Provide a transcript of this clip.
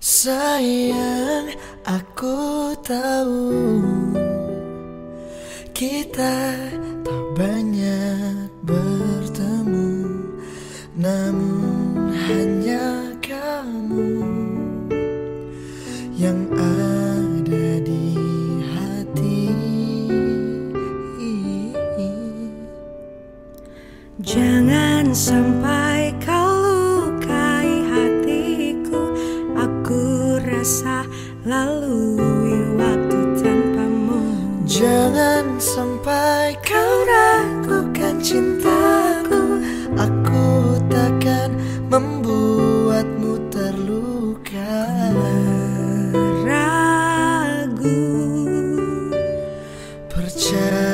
Sayang, aku tahu kita tak banyak bertemu, namun hanya kamu yang ada di hati. Jangan sampai masa lalui waktu tanpamu. Jangan sampai kau ragukan cintaku. Aku takkan membuatmu terluka. Ragu Percaya